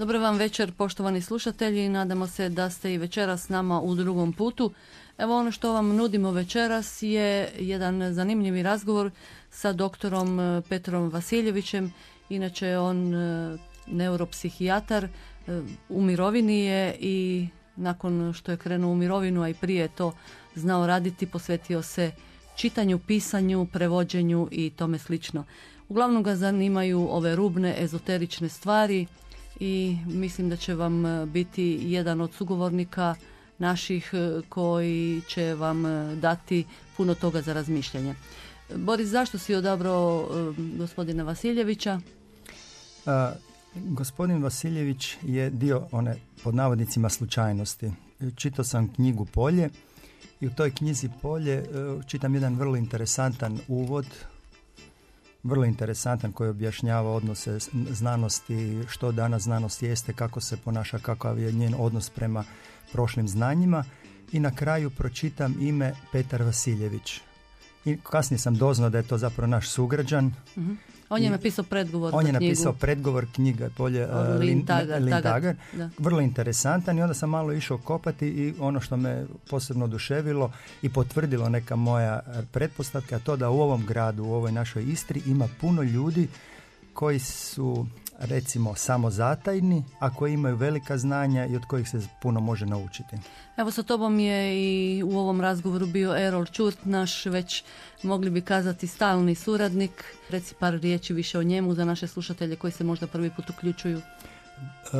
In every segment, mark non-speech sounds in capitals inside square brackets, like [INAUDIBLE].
Dobro vam večer, poštovani slušatelji. Nadamo se da ste i večeras s nama u drugom putu. Evo ono što vam nudimo večeras je jedan zanimljivi razgovor sa doktorom e, Petrom Vasiljevićem. Inače on e, neuropsihijatar, e, u mirovini je i nakon što je krenuo u mirovinu, a i prije to znao raditi, posvetio se čitanju, pisanju, prevođenju i tome slično. Uglavnom ga zanimaju ove rubne, ezoterične stvari i mislim da će vam biti jedan od sugovornika naših koji će vam dati puno toga za razmišljanje. Boris, zašto si odabrao gospodina Vasiljevića? Gospodin Vasiljević je dio one pod navodnicima slučajnosti. Čitao sam knjigu Polje i u toj knjizi Polje e, čitam jedan vrlo interesantan uvod vrlo interesantan koji objašnjava odnose znanosti, što danas znanost jeste, kako se ponaša, kakav je njen odnos prema prošlim znanjima i na kraju pročitam ime Petar Vasiljević. I kasnije sam doznao da je to zapravo naš sugrađan. Mhm. On je napisao predgovor On je napisao predgovor knjiga Polje uh, Lintagar. Vrlo interesantan i onda sam malo išao kopati i ono što me posebno oduševilo i potvrdilo neka moja pretpostavka, a to da u ovom gradu, u ovoj našoj Istri ima puno ljudi koji su recimo samozatajni, a koji imaju velika znanja i od kojih se puno može naučiti. Evo sa tobom je i u ovom razgovoru bio Erol Čurt, naš već mogli bi kazati stalni suradnik. Reci par riječi više o njemu za naše slušatelje koji se možda prvi put uključuju.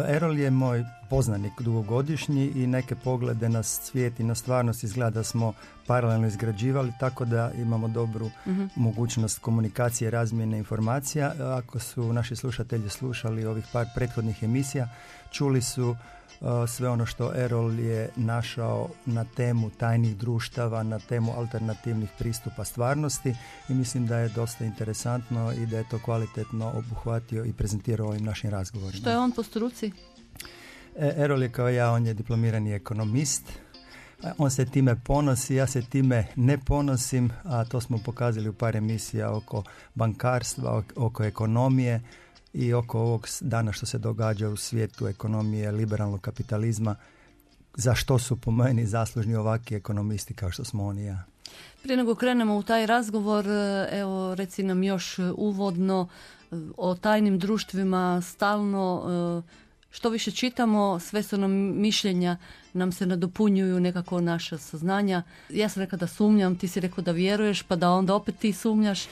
Erol je moj poznanik dugogodišnji i neke poglede na svijet i na stvarnost izgleda da smo paralelno izgrađivali tako da imamo dobru mhm. mogućnost komunikacije, razmjene informacija. Ako su naši slušatelji slušali ovih par prethodnih emisija, čuli su sve ono što Erol je našao na temu tajnih društava, na temu alternativnih pristupa stvarnosti i mislim da je dosta interesantno i da je to kvalitetno obuhvatio i prezentirao ovim našim razgovorima. Što je on po struci? E, Erol je kao ja, on je diplomirani ekonomist, on se time ponosi, ja se time ne ponosim, a to smo pokazali u par emisija oko bankarstva, oko ekonomije, i oko ovog dana što se događa u svijetu ekonomije, liberalnog kapitalizma, za što su po meni zaslužni ovakvi ekonomisti kao što smo oni ja. Prije nego krenemo u taj razgovor, e, evo reci nam još uvodno e, o tajnim društvima stalno e, što više čitamo, sve su nam mišljenja, nam se nadopunjuju nekako naša saznanja. Ja sam rekla da sumnjam, ti si rekao da vjeruješ, pa da onda opet ti sumnjaš.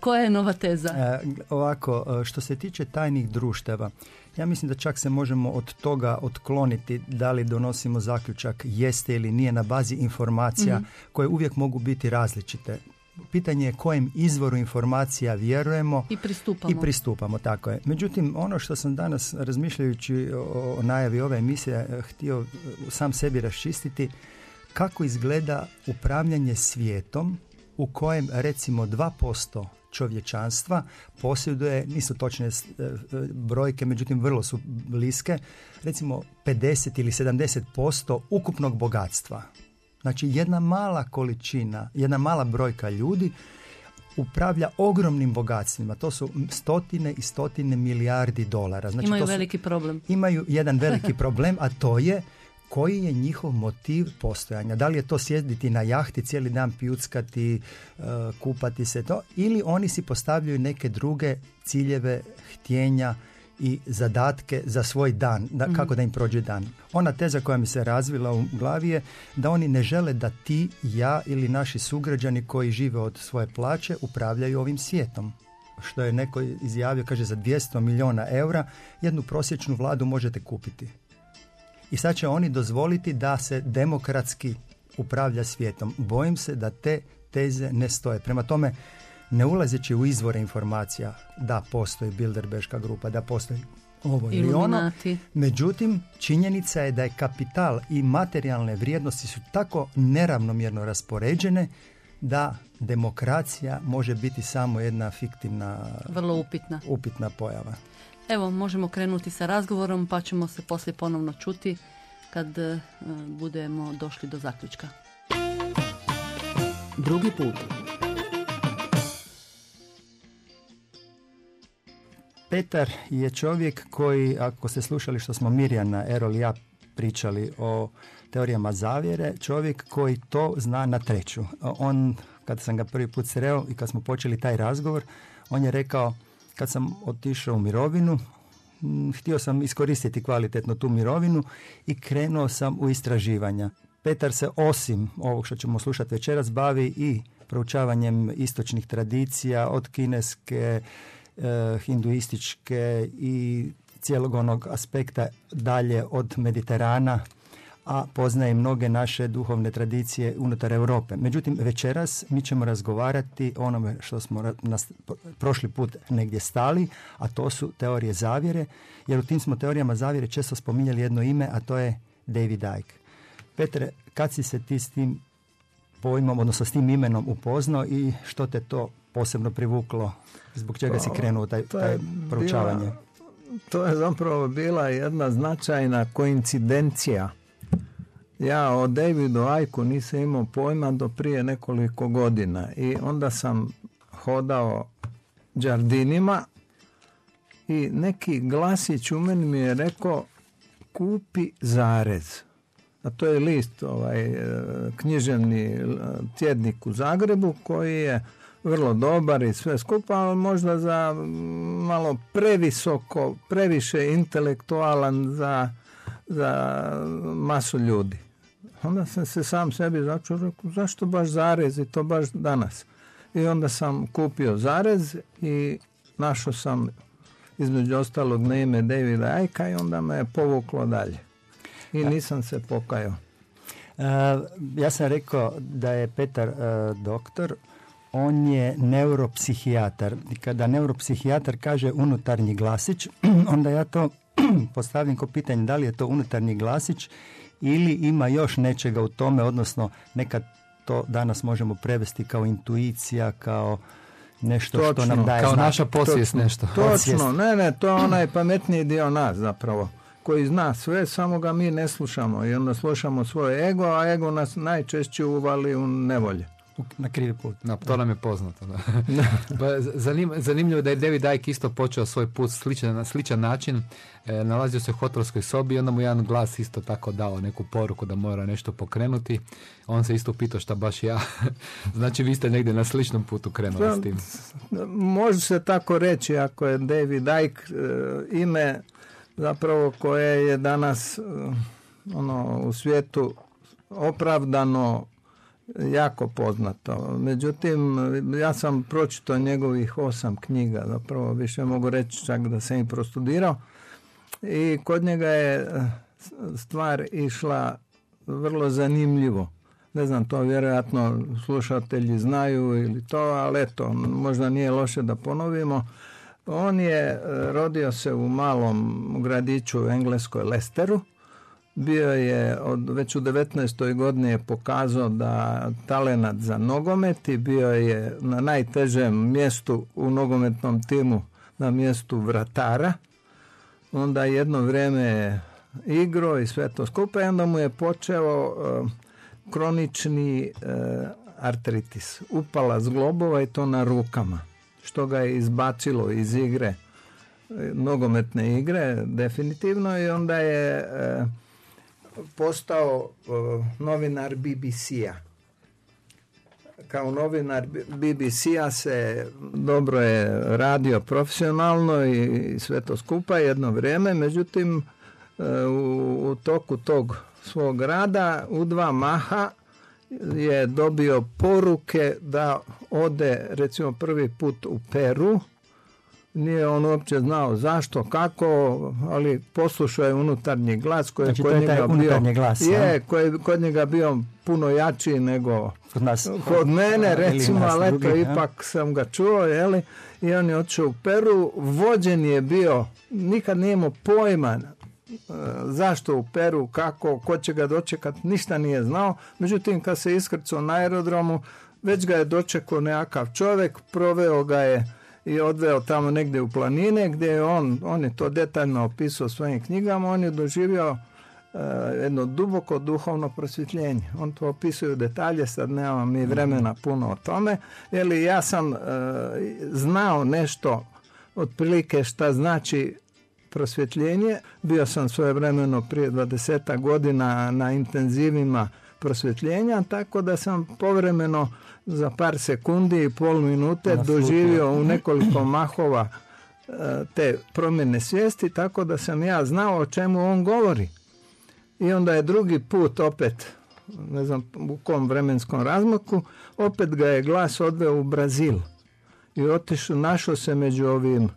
Koja je nova teza? E, ovako, e, što se tiče tajnih društava, ja mislim da čak se možemo od toga otkloniti da li donosimo zaključak jeste ili nije na bazi informacija mhm. koje uvijek mogu biti različite pitanje je kojem izvoru informacija vjerujemo i pristupamo. I pristupamo, tako je. Međutim, ono što sam danas razmišljajući o, najavi ove emisije eh, htio eh, sam sebi raščistiti kako izgleda upravljanje svijetom u kojem recimo 2% čovječanstva posjeduje, nisu točne eh, brojke, međutim vrlo su bliske, recimo 50 ili 70% ukupnog bogatstva. Znači jedna mala količina, jedna mala brojka ljudi upravlja ogromnim bogatstvima. To su stotine i stotine milijardi dolara. Znači, imaju to veliki problem. Imaju jedan veliki problem, a to je koji je njihov motiv postojanja. Da li je to sjediti na jahti, cijeli dan pijuckati, e, kupati se to, ili oni si postavljaju neke druge ciljeve, htjenja, i zadatke za svoj dan, da, mhm. kako da im prođe dan. Ona teza koja mi se razvila u glavi je da oni ne žele da ti, ja ili naši sugrađani koji žive od svoje plaće upravljaju ovim svijetom. Što je neko izjavio, kaže za 200 milijuna eura jednu prosječnu vladu možete kupiti. I sad će oni dozvoliti da se demokratski upravlja svijetom. Bojim se da te teze ne stoje. Prema tome, ne ulazeći u izvore informacija da postoji Bilderberška grupa, da postoji ovo ili ono. Međutim, činjenica je da je kapital i materijalne vrijednosti su tako neravnomjerno raspoređene da demokracija može biti samo jedna fiktivna vrlo upitna upitna pojava. Evo, možemo krenuti sa razgovorom pa ćemo se poslije ponovno čuti kad uh, budemo došli do zaključka. Drugi put. Petar je čovjek koji, ako ste slušali što smo Mirjana, Erol i ja pričali o teorijama zavjere, čovjek koji to zna na treću. On, kad sam ga prvi put sreo i kad smo počeli taj razgovor, on je rekao, kad sam otišao u mirovinu, htio sam iskoristiti kvalitetno tu mirovinu i krenuo sam u istraživanja. Petar se osim ovog što ćemo slušati večeras bavi i proučavanjem istočnih tradicija od kineske, hinduističke i cijelog onog aspekta dalje od Mediterana, a poznaje mnoge naše duhovne tradicije unutar Europe. Međutim, večeras mi ćemo razgovarati o onome što smo nas prošli put negdje stali, a to su teorije zavjere, jer u tim smo teorijama zavjere često spominjali jedno ime, a to je David Icke. Petre, kad si se ti s tim pojmom, odnosno s tim imenom upoznao i što te to posebno privuklo? Zbog čega si pa, krenuo taj, taj proučavanje? to je zapravo bila jedna značajna koincidencija. Ja o Davidu Ajku nisam imao pojma do prije nekoliko godina i onda sam hodao džardinima i neki glasić u meni mi je rekao kupi zarez a to je list ovaj e, književni e, tjednik u Zagrebu koji je vrlo dobar i sve skupa, ali možda za malo previsoko, previše intelektualan za, za masu ljudi. Onda sam se sam sebi začuo, rekao, zašto baš zarez i to baš danas? I onda sam kupio zarez i našao sam između ostalog na ime Davida Ajka i onda me je povuklo dalje i nisam se pokajao. Uh, ja sam rekao da je Petar uh, doktor, on je neuropsihijatar. I kada neuropsihijatar kaže unutarnji glasić, [CLEARS THROAT] onda ja to [CLEARS THROAT] postavim kao pitanje da li je to unutarnji glasić ili ima još nečega u tome, odnosno nekad to danas možemo prevesti kao intuicija, kao nešto što nam daje Kao naša posvijest nešto. Točno, ne, ne, to je onaj pametniji dio nas zapravo koji zna sve, samo ga mi ne slušamo i onda slušamo svoj ego, a ego nas najčešće uvali u nevolje. Na krivi put. No, to nam je poznato. Da. [LAUGHS] Pa, zanim, zanimljivo je da je David Icke isto počeo svoj put sličan, na sličan način. E, nalazio se u hotelskoj sobi i onda mu jedan glas isto tako dao neku poruku da mora nešto pokrenuti. On se isto pitao šta baš ja. [LAUGHS] znači vi ste negdje na sličnom putu krenuli s tim. Može se tako reći ako je David Icke e, ime zapravo koje je danas eh, ono u svijetu opravdano jako poznato. Međutim, ja sam pročitao njegovih osam knjiga, zapravo više mogu reći čak da sam i prostudirao i kod njega je eh, stvar išla vrlo zanimljivo. Ne znam, to vjerojatno slušatelji znaju ili to, ali eto, možda nije loše da ponovimo. On je e, rodio se u malom gradiću u Engleskoj Lesteru. Bio je od, već u 19. godini je pokazao da talenat za nogomet i bio je na najtežem mjestu u nogometnom timu na mjestu vratara. Onda jedno vrijeme igro i sve to skupa i onda mu je počeo e, kronični e, artritis. Upala zglobova i to na rukama što ga je izbacilo iz igre nogometne igre definitivno i onda je e, postao e, novinar BBC-a. Kao novinar BBC-a se dobro je radio profesionalno i sve to skupa jedno vrijeme, međutim e, u, u toku tog svog rada u dva maha je dobio poruke da ode recimo prvi put u Peru nije on uopće znao zašto, kako, ali poslušao je unutarnji glas koji znači, je kod njega bio, glas, je, koji je kod njega bio puno jači nego kod, nas, kod mene, recimo, ali eto, ipak sam ga čuo, jeli, i on je otišao u Peru, vođen je bio, nikad nije imao pojma e, zašto u Peru, kako, ko će ga dočekat, ništa nije znao, međutim kad se iskrcao na aerodromu, već ga je dočekao nekakav čovjek, proveo ga je i odveo tamo negdje u planine gdje je on, on je to detaljno opisao svojim knjigama, on je doživio uh, jedno duboko duhovno prosvjetljenje. On to opisuje u detalje, sad nemamo mi vremena puno o tome, jer ja sam uh, znao nešto otprilike šta znači prosvjetljenje. Bio sam svoje vremeno prije 20 godina na intenzivima prosvjetljenja, tako da sam povremeno za par sekundi i pol minute doživio u nekoliko mahova e, te promjene svijesti, tako da sam ja znao o čemu on govori. I onda je drugi put opet, ne znam u kom vremenskom razmaku, opet ga je glas odveo u Brazil. I otišao, našao se među ovim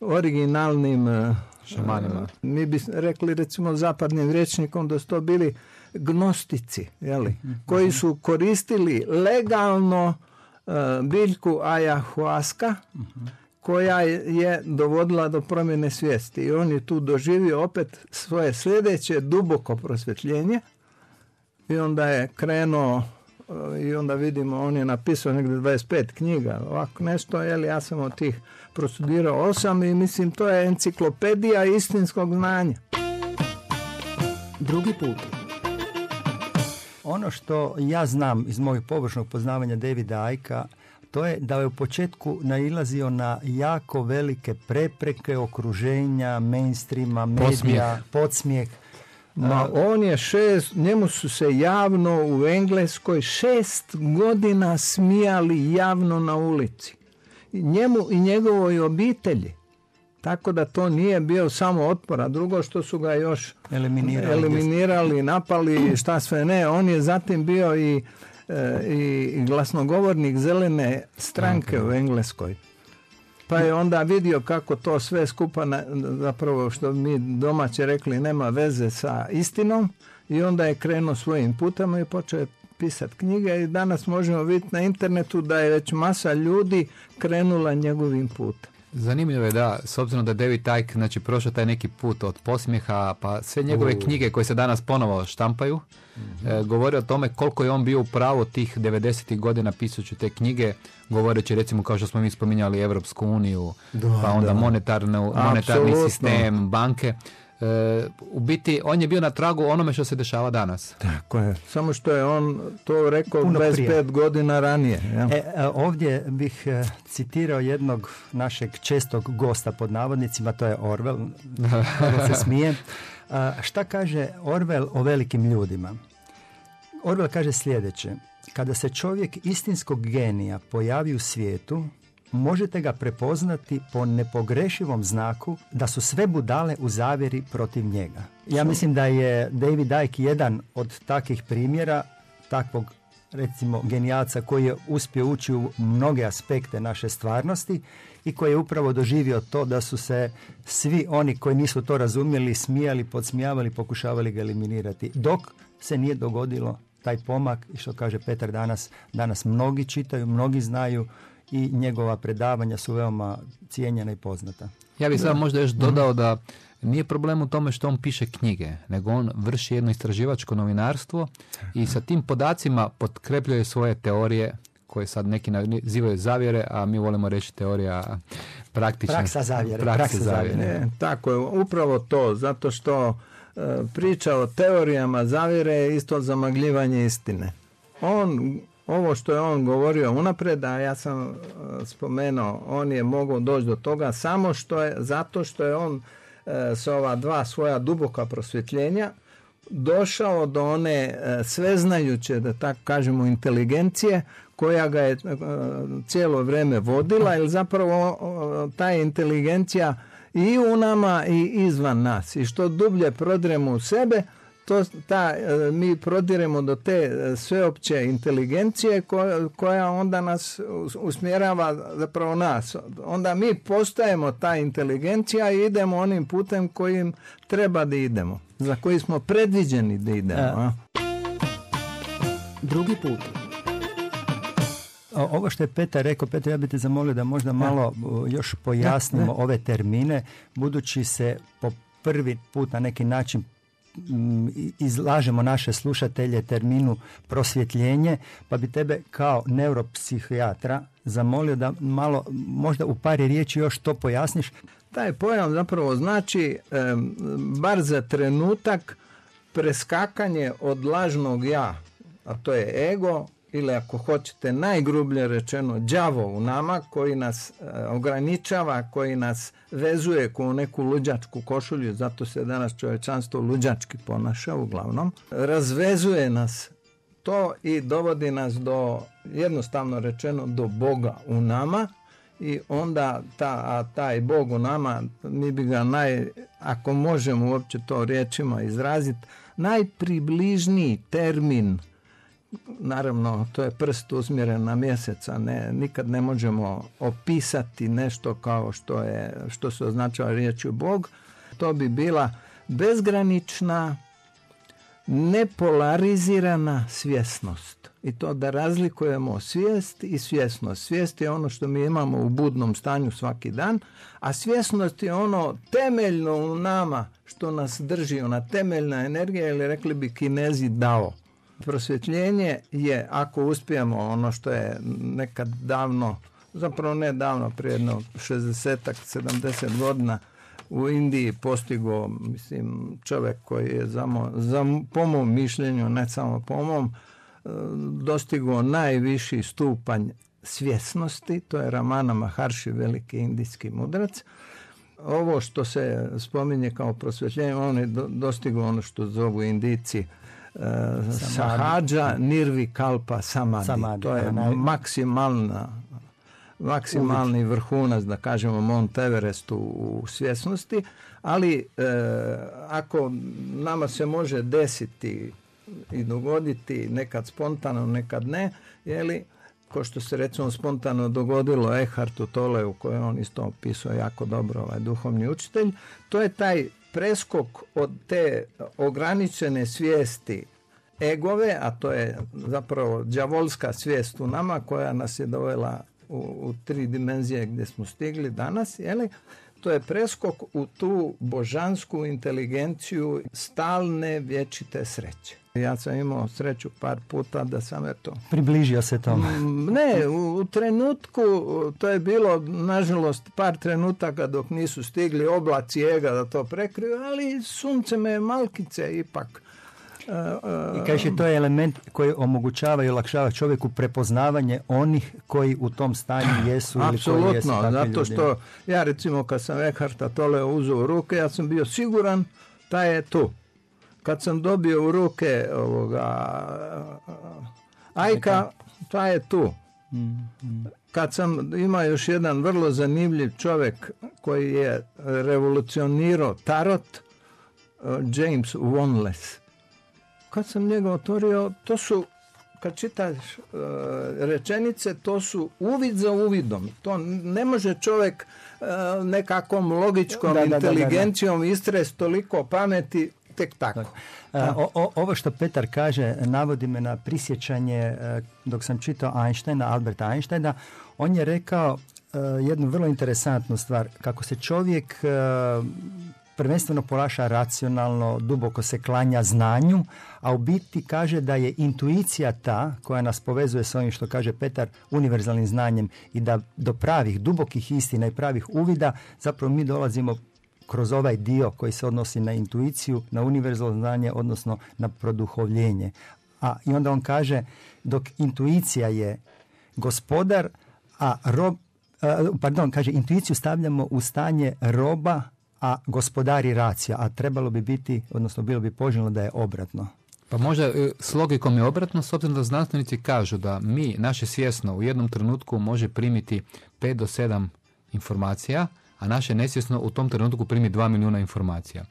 originalnim e, šamanima. Mi bi rekli recimo zapadnim rječnikom da su to bili gnostici, jeli, koji su koristili legalno uh, biljku ayahuasca koja je dovodila do promjene svijesti. I on je tu doživio opet svoje sljedeće duboko prosvjetljenje i onda je krenuo i onda vidimo, on je napisao negdje 25 knjiga, ovako nešto, jel, ja sam od tih prostudirao osam i mislim to je enciklopedija istinskog znanja. Drugi put. Ono što ja znam iz mojeg površnog poznavanja Davida Ajka, to je da je u početku nailazio na jako velike prepreke okruženja, mainstreama, medija, podsmijeh. Ma on je šest, njemu su se javno u Engleskoj šest godina smijali javno na ulici. Njemu i njegovoj obitelji. Tako da to nije bio samo otpor, a drugo što su ga još eliminirali, eliminirali napali, šta sve ne. On je zatim bio i, e, i glasnogovornik zelene stranke u Engleskoj. Pa je onda vidio kako to sve skupa, na, zapravo što mi domaće rekli, nema veze sa istinom i onda je krenuo svojim putem i počeo pisati knjige i danas možemo vidjeti na internetu da je već masa ljudi krenula njegovim putem. Zanimljivo je da, s obzirom da David Icke znači, prošao taj neki put od posmijeha, pa sve njegove knjige koje se danas ponovo štampaju, mm govore o tome koliko je on bio u pravu tih 90. godina pisajući te knjige, govoreći recimo kao što smo mi spominjali Evropsku uniju, pa onda monetarni sistem, banke. E, u biti on je bio na tragu onome što se dešava danas. Tako je. Samo što je on to rekao Puno 25 prije. godina ranije. Ja? E, e, ovdje bih e, citirao jednog našeg čestog gosta pod navodnicima, to je Orwell. [LAUGHS] Se smije. šta kaže Orwell o velikim ljudima? Orwell kaže sljedeće. Kada se čovjek istinskog genija pojavi u svijetu, možete ga prepoznati po nepogrešivom znaku da su sve budale u zavjeri protiv njega. Ja mislim da je David Icke jedan od takvih primjera, takvog recimo genijalca koji je uspio ući u mnoge aspekte naše stvarnosti i koji je upravo doživio to da su se svi oni koji nisu to razumjeli smijali, podsmijavali, pokušavali ga eliminirati. Dok se nije dogodilo taj pomak i što kaže Petar danas, danas mnogi čitaju, mnogi znaju i njegova predavanja su veoma cijenjena i poznata. Ja bih samo možda još dodao da nije problem u tome što on piše knjige, nego on vrši jedno istraživačko novinarstvo i sa tim podacima potkrepljuje svoje teorije koje sad neki nazivaju zavjere, a mi volimo reći teorija praktična. Praksa zavjere. Praksa, zavjere. tako je, upravo to, zato što e, priča o teorijama zavjere je isto zamagljivanje istine. On ovo što je on govorio unaprijed, a ja sam uh, spomenuo, on je mogao doći do toga samo što je, zato što je on uh, s ova dva svoja duboka prosvjetljenja došao do one uh, sveznajuće, da tako kažemo, inteligencije koja ga je cijelo vrijeme vodila, jer zapravo ta inteligencija i u nama i izvan nas. I što dublje prodremo u sebe, to, ta, e, mi prodiremo do te e, sveopće inteligencije koja, koja onda nas usmjerava zapravo nas. Onda mi postajemo ta inteligencija i idemo onim putem kojim treba da idemo, za koji smo predviđeni da idemo. Drugi put. Ovo što je Petar rekao, Petar, ja bih te zamolio da možda malo još pojasnimo ove termine, budući se po prvi put na neki način izlažemo naše slušatelje terminu prosvjetljenje, pa bi tebe kao neuropsihijatra zamolio da malo, možda u par riječi još to pojasniš. Taj pojam zapravo znači, bar za trenutak, preskakanje od lažnog ja, a to je ego, ili ako hoćete najgrublje rečeno đavo u nama koji nas e, ograničava, koji nas vezuje u neku luđačku košulju, zato se danas čovječanstvo luđački ponaša uglavnom, razvezuje nas to i dovodi nas do, jednostavno rečeno, do Boga u nama i onda ta, a taj Bog u nama, mi bi ga naj, ako možemo uopće to riječima izraziti, najpribližniji termin naravno to je prst uzmjeren na mjeseca, ne, nikad ne možemo opisati nešto kao što, je, što se označava riječju Bog, to bi bila bezgranična, nepolarizirana svjesnost. I to da razlikujemo svijest i svjesnost. Svijest je ono što mi imamo u budnom stanju svaki dan, a svjesnost je ono temeljno u nama što nas drži, ona temeljna energija ili rekli bi kinezi dao prosvjetljenje je, ako uspijemo ono što je nekad davno, zapravo ne davno, prije jedno 60 70 godina u Indiji postigo, mislim, čovjek koji je za, za po mom mišljenju, ne samo po mom, e, dostigo najviši stupanj svjesnosti, to je Ramana Maharshi, veliki indijski mudrac. Ovo što se spominje kao prosvjetljenje, on je dostigao ono što zovu indici Sahađa Nirvi Kalpa Samadhi. To je maksimalna maksimalni vrhunac, da kažemo, Mont Everest u, svjesnosti, ali e, ako nama se može desiti i dogoditi nekad spontano, nekad ne, je li, ko što se recimo spontano dogodilo Ehartu Tole u kojoj on isto opisuje jako dobro ovaj duhovni učitelj, to je taj preskok od te ograničene svijesti egove, a to je zapravo đavolska svijest u nama koja nas je dovela u, u tri dimenzije gdje smo stigli danas, li to je preskok u tu božansku inteligenciju stalne vječite sreće. Ja sam imao sreću par puta da sam eto... Približio se tome. Mm, ne, u, trenutku, to je bilo nažalost par trenutaka dok nisu stigli oblaci ega da to prekriju, ali sunce me malkice ipak i kaže to je element koji omogućava i olakšava čovjeku prepoznavanje onih koji u tom stanju jesu ili koji jesu zato što ja recimo kad sam Eckharta tole uzeo u ruke, ja sam bio siguran da je tu. Kad sam dobio u ruke ovoga Ajka, ta je tu. Kad sam imao još jedan vrlo zanimljiv čovjek koji je revolucionirao tarot, James Wonless kad sam njega otvorio, to su, kad čitaš e, rečenice, to su uvid za uvidom. To ne može čovjek uh, nekakvom logičkom inteligencijom istres toliko pameti tek tako. E, ovo što Petar kaže navodi me na prisjećanje dok sam čitao Einsteina, Alberta Einsteina, on je rekao jednu vrlo interesantnu stvar, kako se čovjek prvenstveno ponaša racionalno, duboko se klanja znanju, a u biti kaže da je intuicija ta koja nas povezuje s ovim što kaže Petar univerzalnim znanjem i da do pravih, dubokih istina i pravih uvida zapravo mi dolazimo kroz ovaj dio koji se odnosi na intuiciju, na univerzalno znanje, odnosno na produhovljenje. A i onda on kaže dok intuicija je gospodar, a rob, pardon, kaže intuiciju stavljamo u stanje roba a gospodari racija, a trebalo bi biti, odnosno bilo bi poželjno da je obratno. Pa možda e, s logikom je obratno, s obzirom da znanstvenici kažu da mi, naše svjesno, u jednom trenutku može primiti 5 do 7 informacija, a naše nesvjesno u tom trenutku primi 2 milijuna informacija.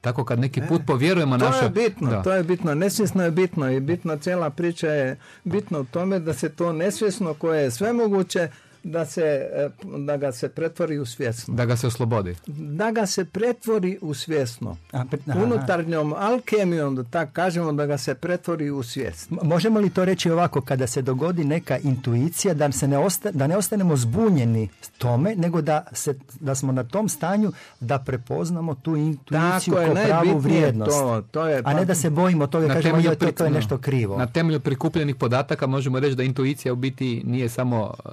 Tako kad neki put povjerujemo To naša... je bitno, Da. to je bitno, nesvjesno je bitno i bitno cijela priča je bitno u tome da se to nesvjesno koje je sve moguće da, se, e, da ga se pretvori u svjesno. Da ga se oslobodi. Da ga se pretvori u svjesno. A, pre- aha. Unutarnjom alkemijom, da tako kažemo, da ga se pretvori u svijest. M- Možemo li to reći ovako, kada se dogodi neka intuicija, da, se ne, osta, da ne ostanemo zbunjeni s tome, nego da, se, da smo na tom stanju da prepoznamo tu intuiciju Tako je, kao pravu vrijednost. to, to je, A ne da se bojimo toga, Na kažemo temelju joj, to, to je nešto krivo. Na temelju prikupljenih podataka možemo reći da intuicija u biti nije samo e,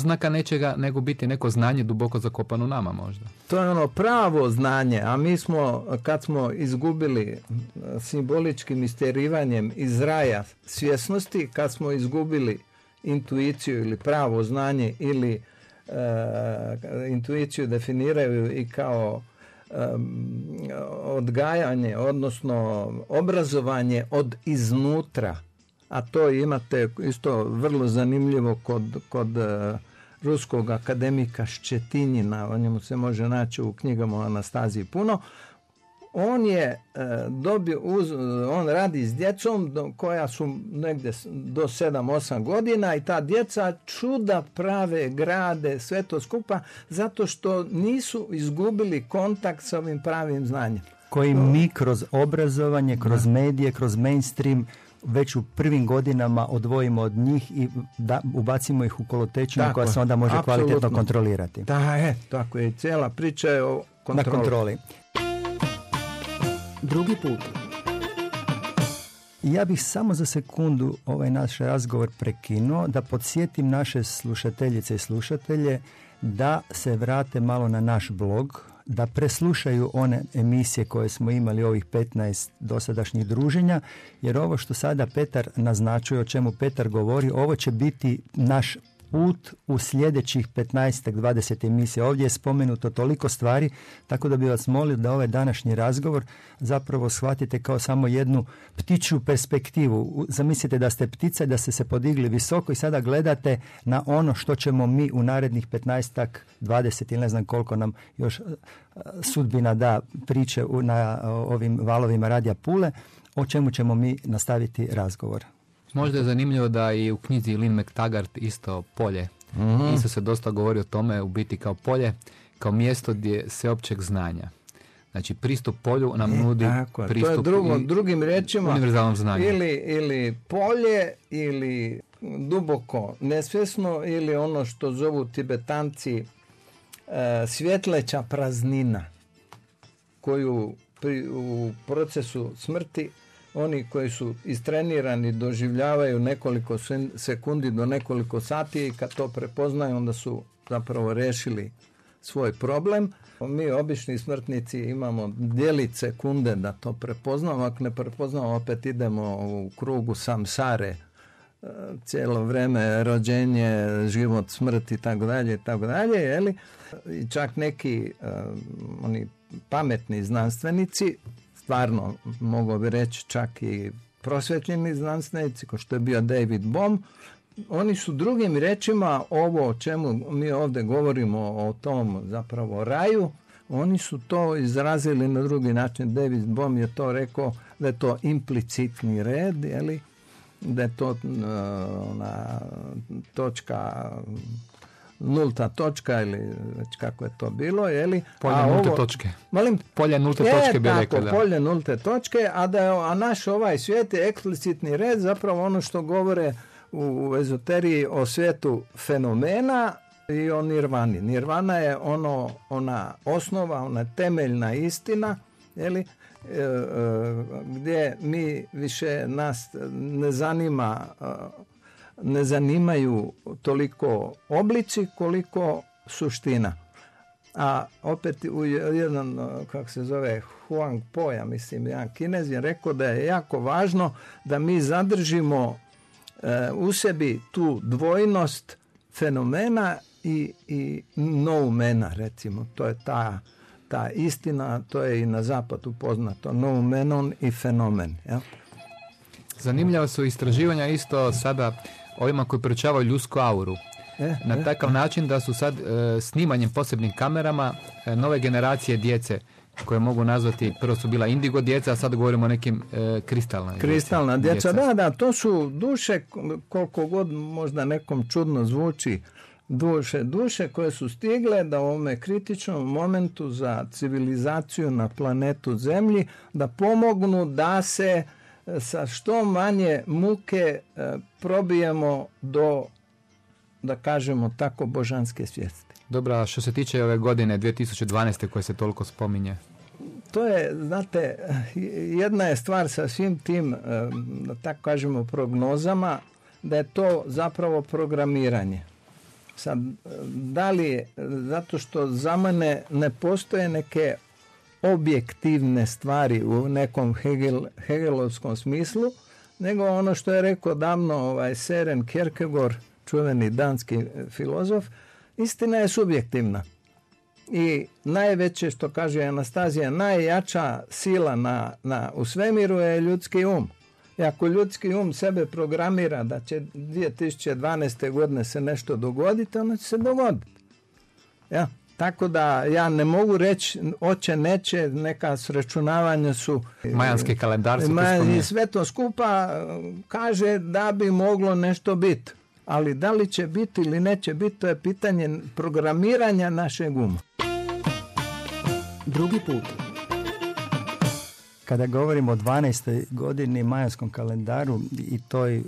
naznaka nečega, nego biti neko znanje duboko zakopano nama možda. To je ono pravo znanje, a mi smo, kad smo izgubili e, simboličkim isterivanjem iz raja svjesnosti, kad smo izgubili intuiciju ili pravo znanje ili e, intuiciju definiraju i kao em, odgajanje, odnosno obrazovanje od iznutra, a to imate isto vrlo zanimljivo kod, kod e, ruskog akademika Ščetinjina, o njemu se može naći u knjigama o Anastaziji puno, on je e, dobio, uz, on radi s djecom do, koja su negdje do 7-8 godina i ta djeca čuda prave, grade, sve to skupa, zato što nisu izgubili kontakt s ovim pravim znanjem. koji mi kroz obrazovanje, kroz medije, kroz mainstream već u prvim godinama odvojimo od njih i da, ubacimo ih u kolotečinu Tako koja se onda može kvalitetno apsolutno. kontrolirati. Da, je, tako je. Cijela priča je o Na kontroli. kontroli. Drugi put. Ja bih samo za sekundu ovaj naš razgovor prekinuo da podsjetim naše slušateljice i slušatelje da se vrate malo na naš blog, da preslušaju one emisije koje smo imali ovih 15 dosadašnjih druženja, jer ovo što sada Petar naznačuje, o čemu Petar govori, ovo će biti naš put u sljedećih 15-20 emisija. Ovdje je spomenuto toliko stvari, tako da bi vas molio da ovaj današnji razgovor zapravo shvatite kao samo jednu ptičju perspektivu. Zamislite da ste ptica i da ste se podigli visoko i sada gledate na ono što ćemo mi u narednih 15 20 ili ne znam koliko nam još e, sudbina da priče na ovim valovima radija Pule, o čemu ćemo mi nastaviti razgovor. Možda je zanimljivo da i u knjizi Lynn McTaggart isto polje. Isto se dosta govori o tome u biti kao polje, kao mjesto gdje sveopćeg znanja. Znači pristup polju nam nudi E, Tako je, to pristup je drugo, i- drugim riječima univerzalnom znanju. Ili, ili polje ili duboko nesvjesno ili ono što zovu tibetanci e, svjetleća praznina koju pri, u procesu smrti oni koji su istrenirani doživljavaju nekoliko sekundi do nekoliko sati i kad to prepoznaju onda su zapravo rešili svoj problem. Mi obični smrtnici imamo djelić sekunde da to prepoznamo, ako ne prepoznamo opet idemo u krugu samsare e, cijelo vrijeme rođenje, život, smrt i tako dalje i tako dalje, je li? I čak neki e, oni pametni znanstvenici, stvarno mogu bi reći čak i prosvjetljeni znanstvenici, kao što je bio David Bohm, oni su drugim riječima ovo o čemu mi ovdje govorimo o tom zapravo raju, oni su to izrazili na drugi način. David Bohm je to rekao da je to implicitni red, je li? da je to uh, ona točka nulta točka ili već kako je to bilo, je li? Polje A nulte ovo- točke. Molim? Polje nulte Je, točke bi tako, rekli, da. polje nulte točke, a da je a naš ovaj svijet je eksplicitni red, zapravo ono što govore u, u ezoteriji o svijetu fenomena i o nirvani. Nirvana je ono, ona osnova, ona temeljna istina, je li, e, e, gdje mi više nas ne zanima e, ne zanimaju toliko oblici koliko suština. A opet u jedan, kako se zove, Huang Po, ja mislim, jedan kinez je rekao da je jako važno da mi zadržimo uh, u sebi tu dvojnost fenomena i, i noumena, recimo. To je ta, ta istina, to je i na zapadu poznato, noumenon i fenomen. Jel? Zanimljiva su istraživanja isto sada ovima koji proučavaju ljudsku auru. E, Na takav način da su sad e, snimanjem posebnim kamerama e, nove generacije djece koje mogu nazvati, prvo su bila indigo djeca, a sad govorimo o nekim e, kristalna Kristalna djeca, da, da, to su duše, koliko god možda nekom čudno zvuči, duše, duše koje su stigle da u ovome kritičnom momentu za civilizaciju na planetu Zemlji, da pomognu da se e, sa što manje muke e, probijemo do, da kažemo tako, božanske svijesti. Dobro, a što se tiče ove godine 2012. koje se toliko spominje? To je, znate, jedna je stvar sa svim tim, da tako kažemo, prognozama, da je to zapravo programiranje. Sad, da li, zato što za mene ne postoje neke objektivne stvari u nekom Hegel, hegelovskom smislu, nego ono što je rekao davno ovaj Seren Kierkegaard, čuveni danski filozof, istina je subjektivna. I najveće što kaže Anastazija, najjača sila na, na, u svemiru je ljudski um. I ako ljudski um sebe programira da će 2012. godine se nešto dogoditi, ono će se dogoditi. Ja, tako da ja ne mogu reći oće neće, neka sračunavanja su... Majanski kalendar su I sve to skupa kaže da bi moglo nešto biti ali da li će biti ili neće biti, to je pitanje programiranja našeg uma. Drugi put. Kada govorimo o 12. godini majanskom kalendaru i toj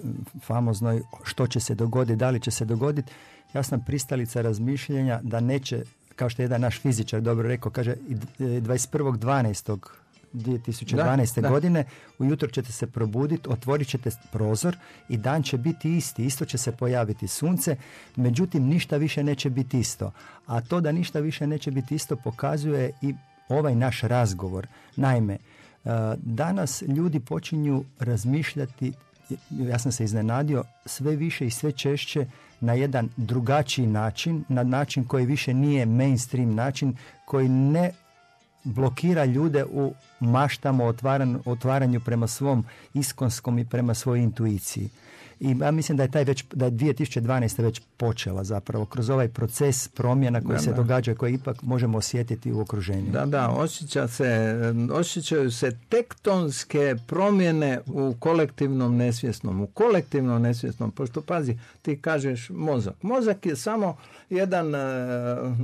famoznoj što će se dogoditi, da li će se dogoditi, ja sam pristalica razmišljenja da neće, kao što je jedan naš fizičar dobro rekao, kaže 21.12. 2012. Da, godine, ujutro ćete se probuditi, otvorit ćete prozor i dan će biti isti, isto će se pojaviti sunce, međutim ništa više neće biti isto. A to da ništa više neće biti isto pokazuje i ovaj naš razgovor. Naime, e, danas ljudi počinju razmišljati, ja sam se iznenadio, sve više i sve češće na jedan drugačiji način, na način koji više nije mainstream način, koji ne blokira ljude u maštama otvaranju, prema svom iskonskom i prema svojoj intuiciji. I ja mislim da je taj već, da je 2012. već počela zapravo kroz ovaj proces promjena koji se događa, koji ipak možemo osjetiti u okruženju. Da, da, osjeća se, osjećaju se tektonske promjene u kolektivnom nesvjesnom, u kolektivnom nesvjesnom, pošto pazi, ti kažeš mozak. Mozak je samo jedan, eh,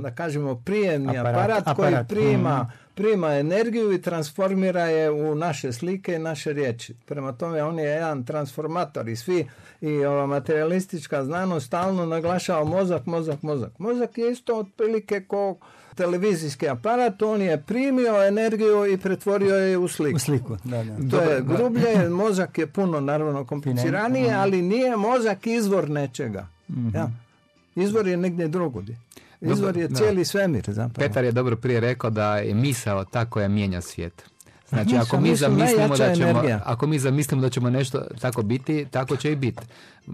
da kažemo, prijemni aparat, koji prima mhm prima energiju i transformira je u naše slike i naše riječi. Prema tome on je jedan transformator i svi i ova materialistička znanost stalno naglašava mozak, mozak, mozak. Mozak je isto otprilike ko televizijski aparat, on je primio energiju i pretvorio je u sliku. U sliku, da, da. To je grublje, mozak je puno naravno kompliciranije, ali nije mozak izvor nečega. Mhm. Ja. Izvor je negdje drugdje. Izvor je cijeli svemir zapravo. Petar je dobro prije rekao da je misao ta koja mijenja svijet. Znači, ako mi, zamislimo da ćemo, ako mi zamislimo da ćemo nešto tako biti, tako će i biti.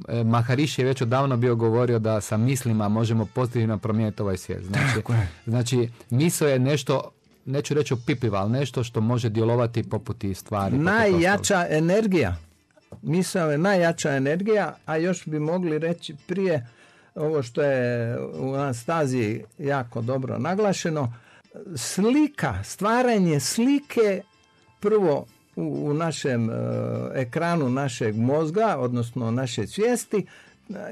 E, Mahariš je već odavno bio govorio da sa mislima možemo pozitivno promijeniti ovaj svijet. Znači, znači misao je nešto neću reći opipljiva, ali nešto što može djelovati poput i stvari. Najjača energija. Misao je najjača energija, a još bi mogli reći prije ovo što je u Anastaziji jako dobro naglašeno, slika, stvaranje slike prvo u, našem e, ekranu našeg mozga, odnosno naše svijesti,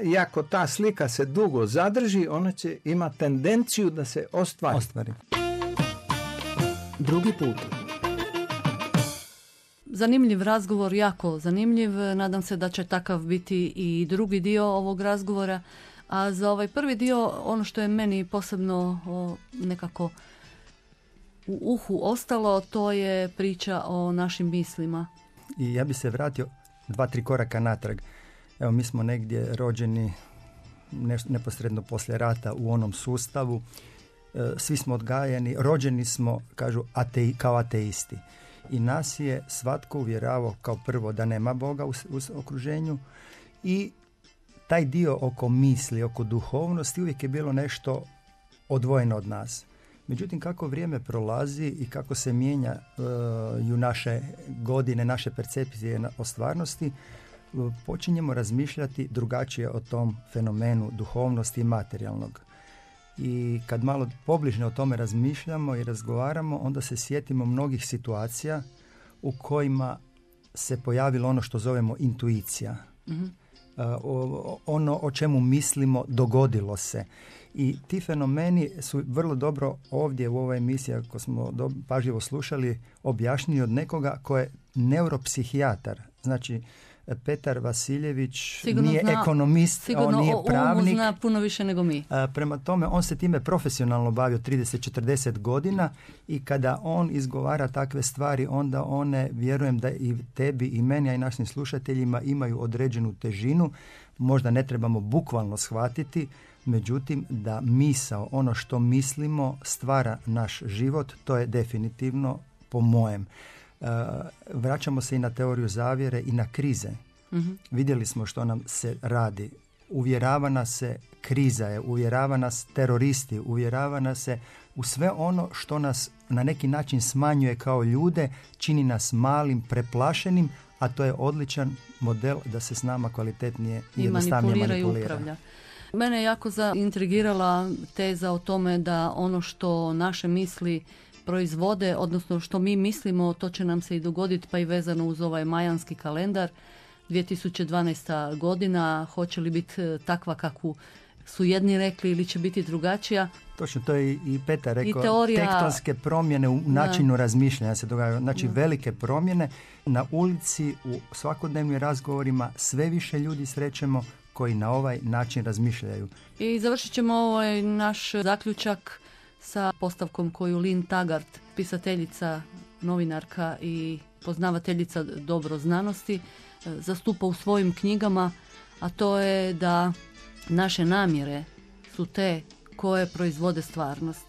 i ako ta slika se dugo zadrži, ona će ima tendenciju da se ostvari. ostvari. Drugi put. Zanimljiv razgovor, jako zanimljiv. Nadam se da će takav biti i drugi dio ovog razgovora. A za ovaj prvi dio, ono što je meni posebno nekako u uhu ostalo, to je priča o našim mislima. I ja bi se vratio dva, tri koraka natrag. Evo, mi smo negdje rođeni neposredno poslije rata u onom sustavu. E, svi smo odgajani, rođeni smo, kažu, atei, kao ateisti. I nas je svatko uvjeravao kao prvo da nema Boga u, u okruženju i taj dio oko misli, oko duhovnosti uvijek je bilo nešto odvojeno od nas. Međutim, kako vrijeme prolazi i kako se mijenja uh, naše godine, naše percepcije o stvarnosti, uh, počinjemo razmišljati drugačije o tom fenomenu duhovnosti i materijalnog. I kad malo pobližno o tome razmišljamo i razgovaramo, onda se sjetimo mnogih situacija u kojima se pojavilo ono što zovemo intuicija. Mhm. Ono o čemu mislimo dogodilo se. I ti fenomeni su vrlo dobro ovdje u ovoj emisiji, ako smo pažljivo slušali, objašnjeni od nekoga ko je neuropsihijatar. Znači, Petar Vasiljević sigurno nije ekonomist, on nije pravnik. zna puno više nego mi. Prema tome, on se time profesionalno bavio 30-40 godina i kada on izgovara takve stvari, onda one, vjerujem da i tebi i meni, a i našim slušateljima imaju određenu težinu. Možda ne trebamo bukvalno shvatiti, međutim da misao, ono što mislimo stvara naš život, to je definitivno po mojem. E, vraćamo se i na teoriju zavjere i na krize. Mhm. Vidjeli smo što nam se radi. Uvjerava nas se kriza je, uvjerava nas teroristi, uvjerava nas se u sve ono što nas na neki način smanjuje kao ljude, čini nas malim, preplašenim, a to je odličan model da se s nama kvalitetnije i, jednostavnije manipulira. I upravlja. Mene je jako zaintrigirala teza o tome da ono što naše misli proizvode, odnosno što mi mislimo, to će nam se i dogoditi, pa i vezano uz ovaj majanski kalendar. 2012. godina, hoće li biti e, takva kakvu su jedni rekli ili će biti drugačija. Točno, to je i Petar rekao, I teorija, tektonske promjene u načinu razmišljanja se događaju. Znači velike promjene na ulici, u svakodnevnim razgovorima sve više ljudi srećemo koji na ovaj način razmišljaju. I završit ćemo ovaj naš zaključak sa postavkom koju Lynn Taggart, pisateljica, novinarka i poznavateljica dobro znanosti, e, zastupa u svojim knjigama, a to je da naše namjere su te koje proizvode stvarnost.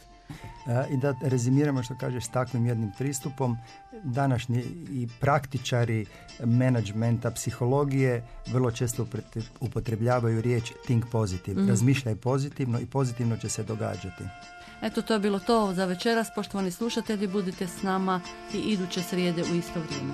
E, I da rezimiramo što kažeš s takvim jednim pristupom, današnji i praktičari menadžmenta, psihologije vrlo često upotrebljavaju riječ think positive. Mm. Razmišljaj pozitivno i pozitivno će se događati. Eto, to je bilo to za večeras. Poštovani slušatelji, budite s nama i iduće srijede u isto vrijeme.